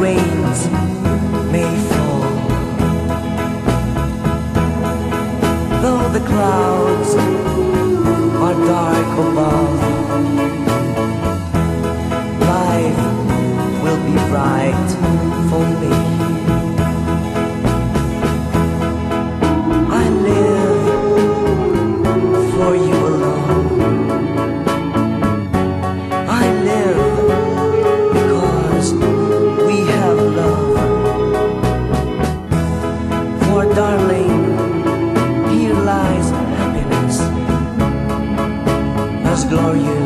rains may fall. Though the clouds are dark above, glory.